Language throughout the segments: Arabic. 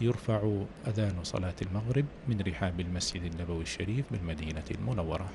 يرفع أذان صلاة المغرب من رحاب المسجد النبوي الشريف بالمدينة المنورة.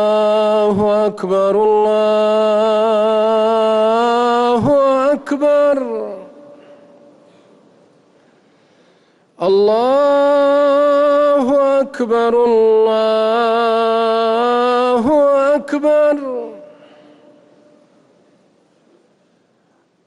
الله أكبر الله أكبر. الله أكبر الله أكبر.